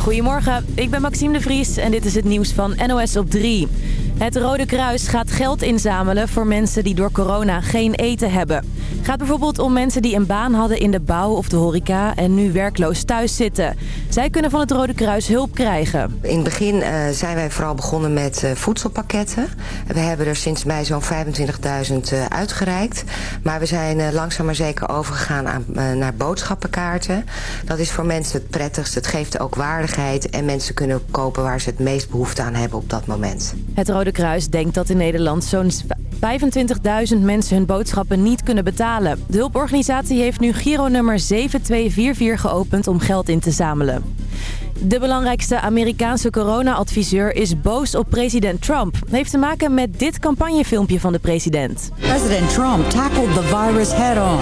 Goedemorgen, ik ben Maxime de Vries en dit is het nieuws van NOS op 3. Het Rode Kruis gaat geld inzamelen voor mensen die door corona geen eten hebben. Het gaat bijvoorbeeld om mensen die een baan hadden in de bouw of de horeca en nu werkloos thuis zitten. Zij kunnen van het Rode Kruis hulp krijgen. In het begin uh, zijn wij vooral begonnen met uh, voedselpakketten. We hebben er sinds mei zo'n 25.000 uh, uitgereikt. Maar we zijn langzaam maar zeker overgegaan aan, naar boodschappenkaarten. Dat is voor mensen het prettigst. Het geeft ook waardigheid en mensen kunnen kopen waar ze het meest behoefte aan hebben op dat moment. Het Rode Kruis denkt dat in Nederland zo'n 25.000 mensen hun boodschappen niet kunnen betalen. De hulporganisatie heeft nu Giro-nummer 7244 geopend om geld in te zamelen. De belangrijkste Amerikaanse corona-adviseur is boos op president Trump. Het heeft te maken met dit campagnefilmpje van de president. President Trump tackled the virus head-on,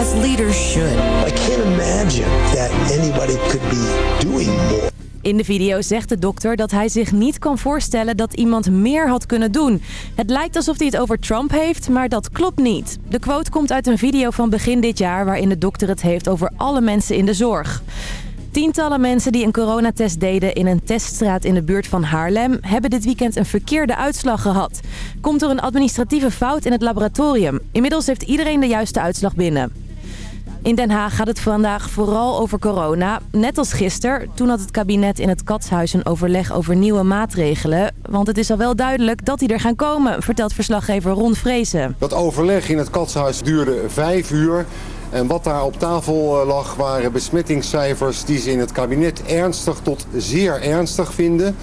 as leaders should. I can't imagine that anybody could be doing more. In de video zegt de dokter dat hij zich niet kan voorstellen dat iemand meer had kunnen doen. Het lijkt alsof hij het over Trump heeft, maar dat klopt niet. De quote komt uit een video van begin dit jaar waarin de dokter het heeft over alle mensen in de zorg. Tientallen mensen die een coronatest deden in een teststraat in de buurt van Haarlem... hebben dit weekend een verkeerde uitslag gehad. Komt er een administratieve fout in het laboratorium. Inmiddels heeft iedereen de juiste uitslag binnen. In Den Haag gaat het vandaag vooral over corona. Net als gisteren, toen had het kabinet in het Katshuis een overleg over nieuwe maatregelen. Want het is al wel duidelijk dat die er gaan komen, vertelt verslaggever Ron Vrezen. Dat overleg in het Katshuis duurde vijf uur. En wat daar op tafel lag waren besmettingscijfers die ze in het kabinet ernstig tot zeer ernstig vinden.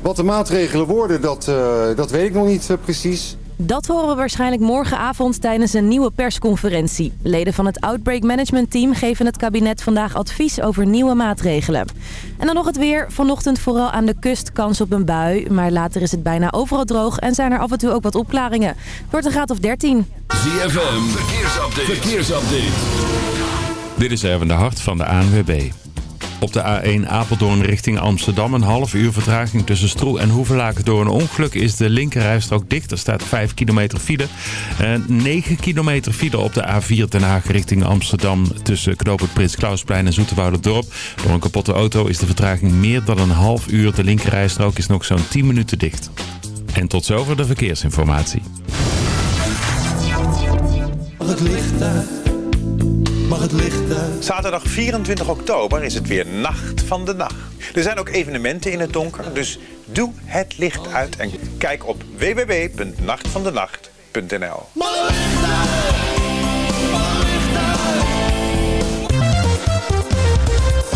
Wat de maatregelen worden, dat, uh, dat weet ik nog niet uh, precies. Dat horen we waarschijnlijk morgenavond tijdens een nieuwe persconferentie. Leden van het Outbreak Management Team geven het kabinet vandaag advies over nieuwe maatregelen. En dan nog het weer. Vanochtend vooral aan de kust kans op een bui. Maar later is het bijna overal droog en zijn er af en toe ook wat opklaringen. Het wordt een graad of 13. ZFM, verkeersupdate. verkeersupdate. Dit is even de hart van de ANWB. Op de A1 Apeldoorn richting Amsterdam een half uur vertraging tussen Stroe en Hoevelaken. Door een ongeluk is de linkerrijstrook dicht. Er staat 5 kilometer file. En 9 kilometer file op de A4 Den Haag richting Amsterdam tussen knooppunt Prins Klausplein en Dorp. Door een kapotte auto is de vertraging meer dan een half uur. De linkerrijstrook is nog zo'n 10 minuten dicht. En tot zover de verkeersinformatie. Het licht uit mag het licht uit. Zaterdag 24 oktober is het weer Nacht van de Nacht. Er zijn ook evenementen in het donker, dus doe het licht uit en kijk op www.nachtvandenacht.nl.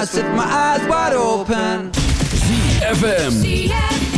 At the with my eyes wide open. ZFM.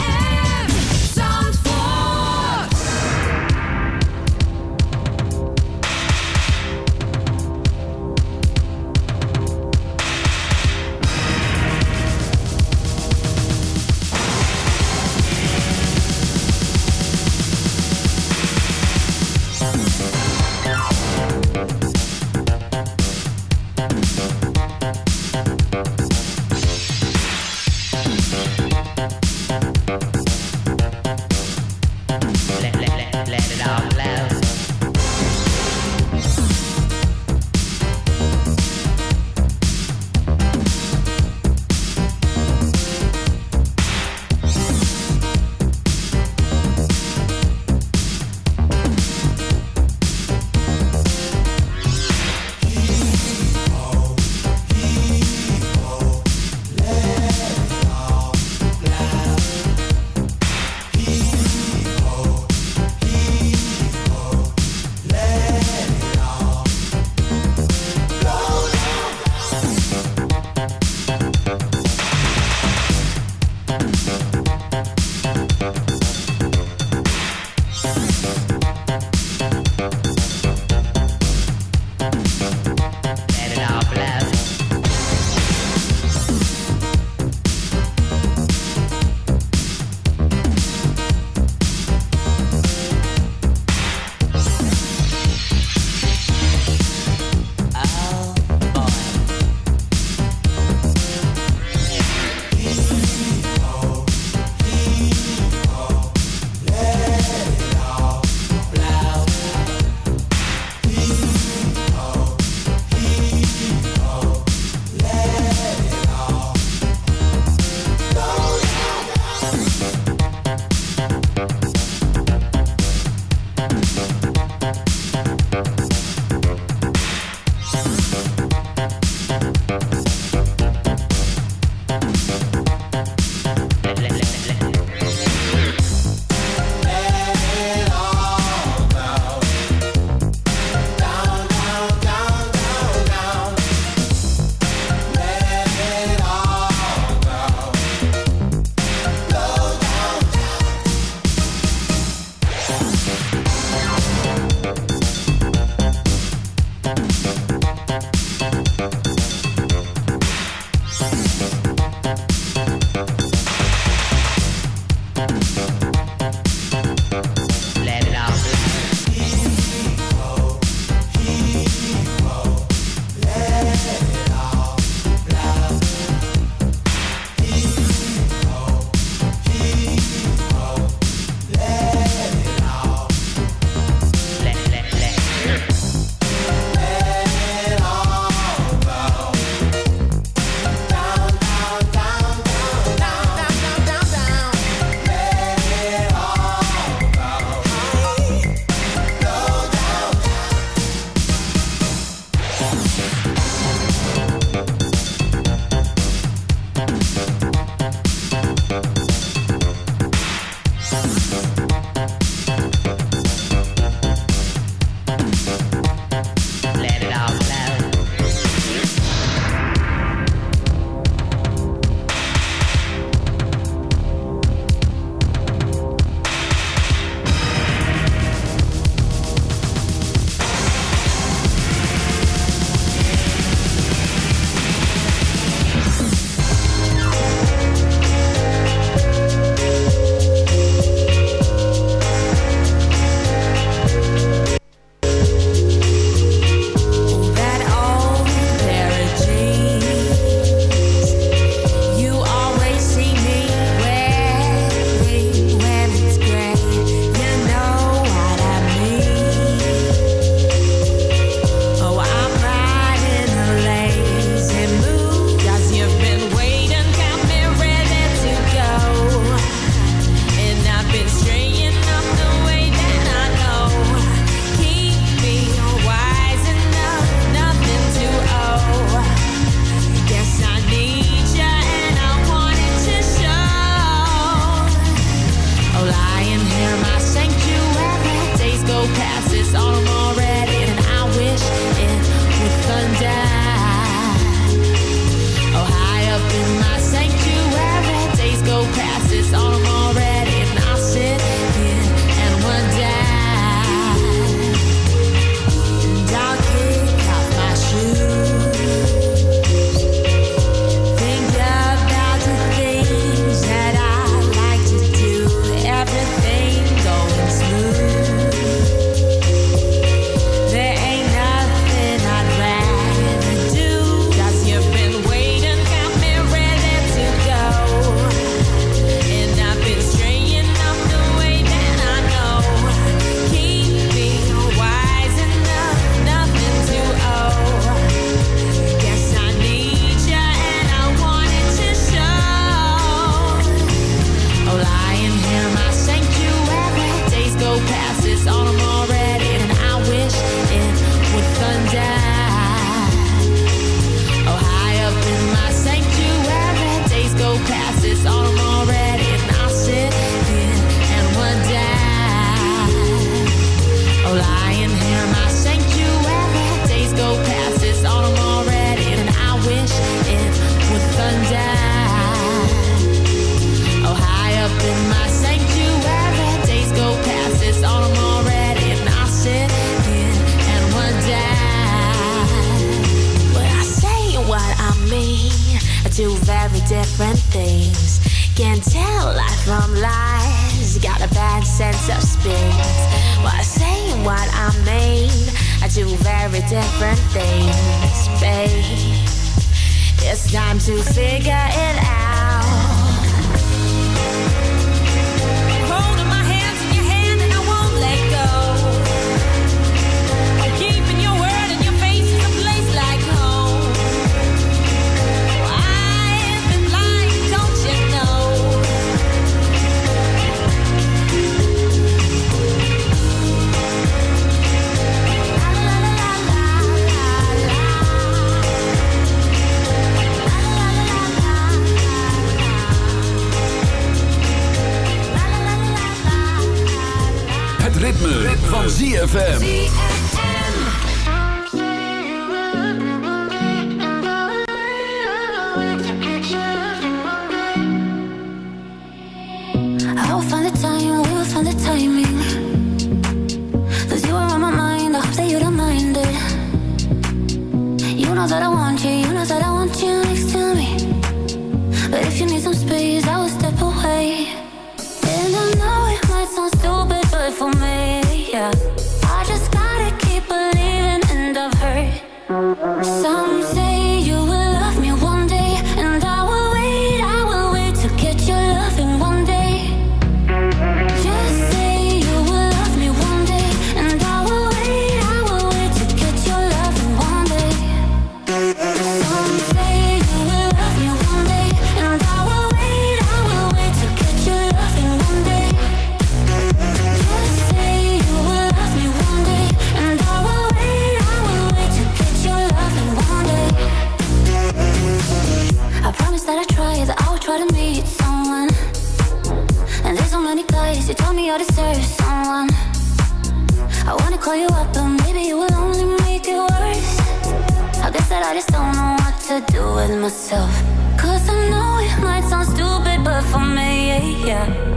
myself. Cause I know it might sound stupid, but for me, yeah. yeah.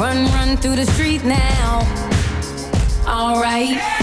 Run, run through the street now. Alright.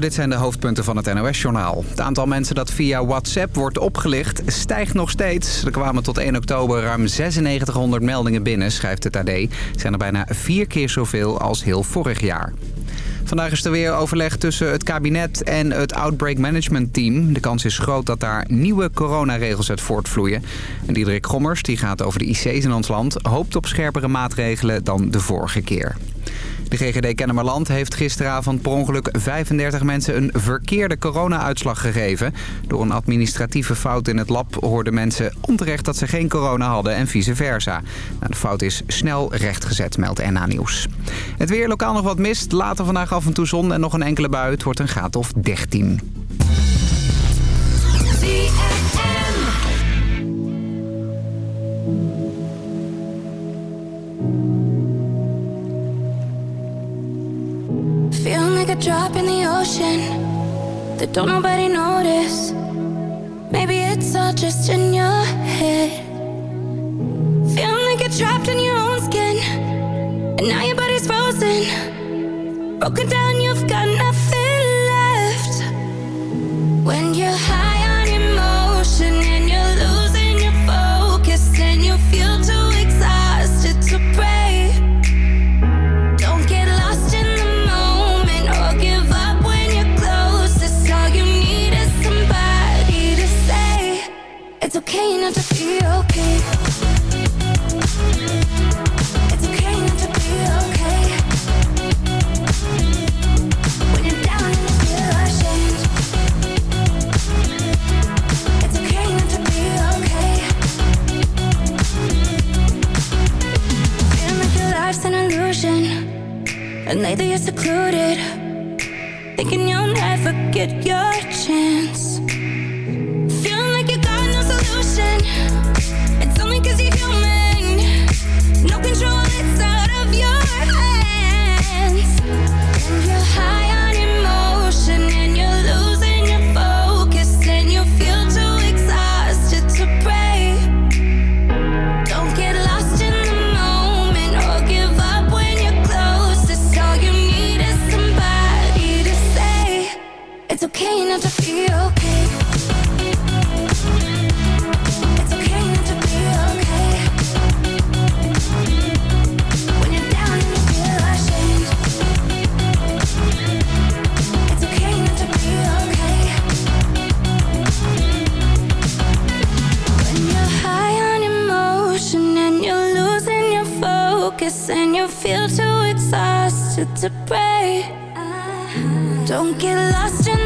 Dit zijn de hoofdpunten van het NOS-journaal. Het aantal mensen dat via WhatsApp wordt opgelicht stijgt nog steeds. Er kwamen tot 1 oktober ruim 9600 meldingen binnen, schrijft het AD. Zijn er bijna vier keer zoveel als heel vorig jaar. Vandaag is er weer overleg tussen het kabinet en het Outbreak Management Team. De kans is groot dat daar nieuwe coronaregels uit voortvloeien. En Diederik Gommers, die gaat over de IC's in ons land... hoopt op scherpere maatregelen dan de vorige keer. De GGD Kennemerland heeft gisteravond per ongeluk 35 mensen een verkeerde corona-uitslag gegeven. Door een administratieve fout in het lab hoorden mensen onterecht dat ze geen corona hadden en vice versa. Nou, de fout is snel rechtgezet, meldt NA Nieuws. Het weer lokaal nog wat mist, later vandaag af en toe zon en nog een enkele bui. Het wordt een graad of 13. Drop in the ocean that don't nobody notice. Maybe it's all just in your head. Feeling like you're trapped in your own skin, and now your body's frozen. Broken down, you've got nothing left. When you're high on emotion okay not to be okay. It's okay not to be okay. When you're down and you feel ashamed. It's okay not to be okay. Feeling like your life's an illusion. And lately you're secluded Thinking you'll never get your chance It's only cause you're human No control, it's out of your hands and you feel too exhausted to pray. Don't get lost in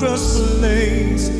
wondrous place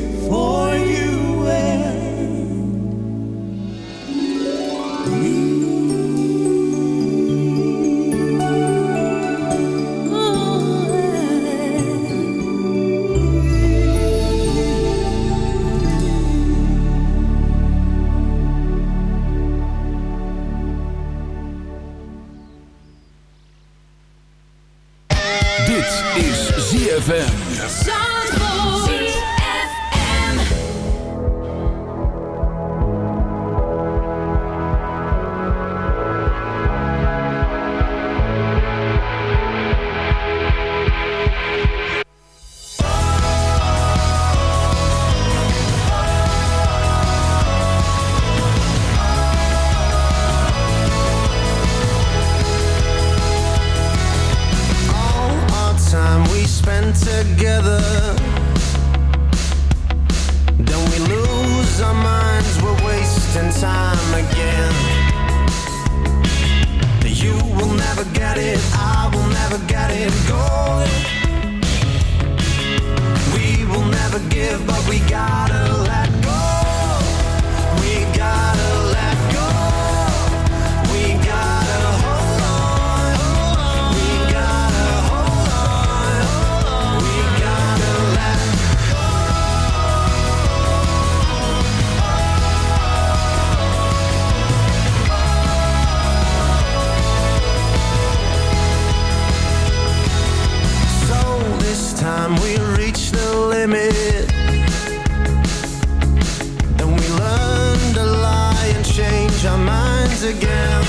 again.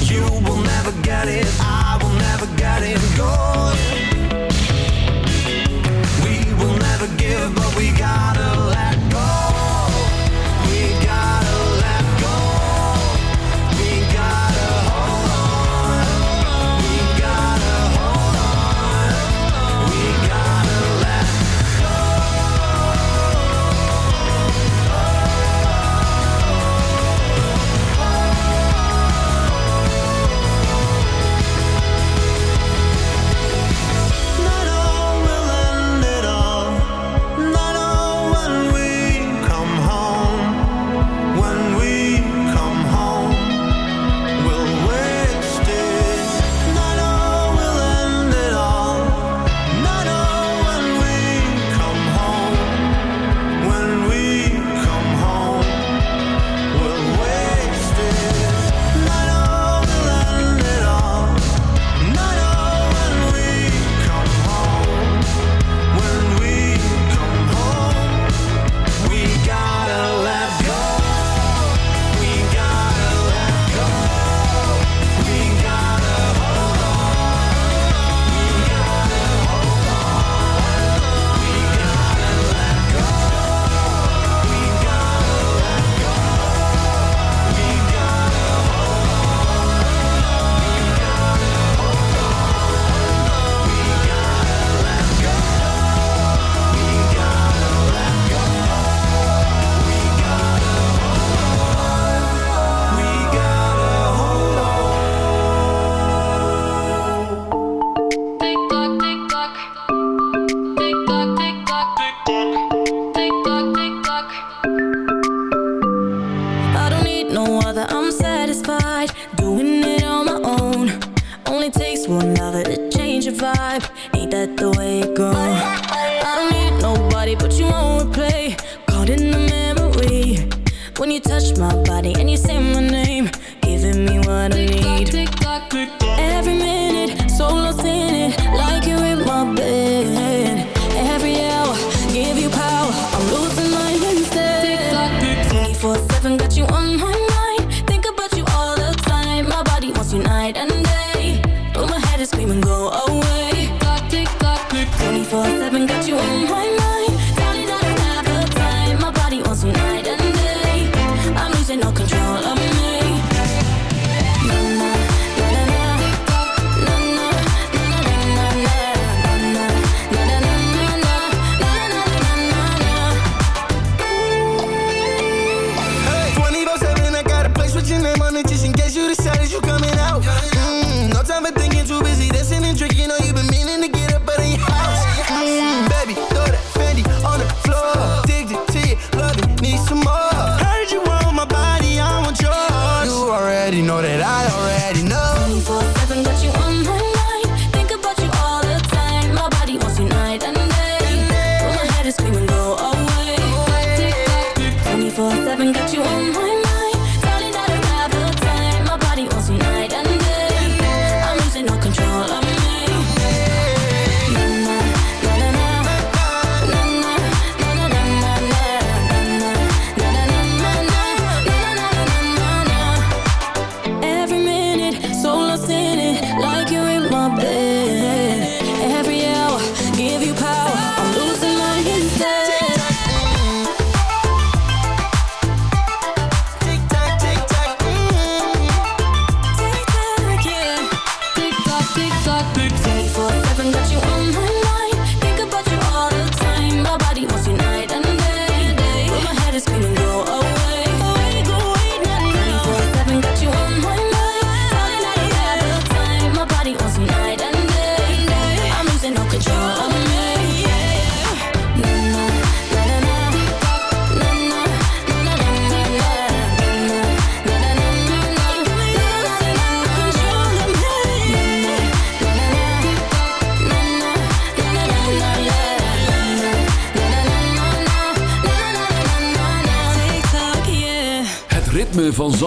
You will never get it,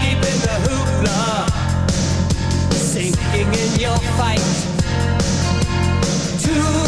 deep in the hoopla, sinking in your fight. Too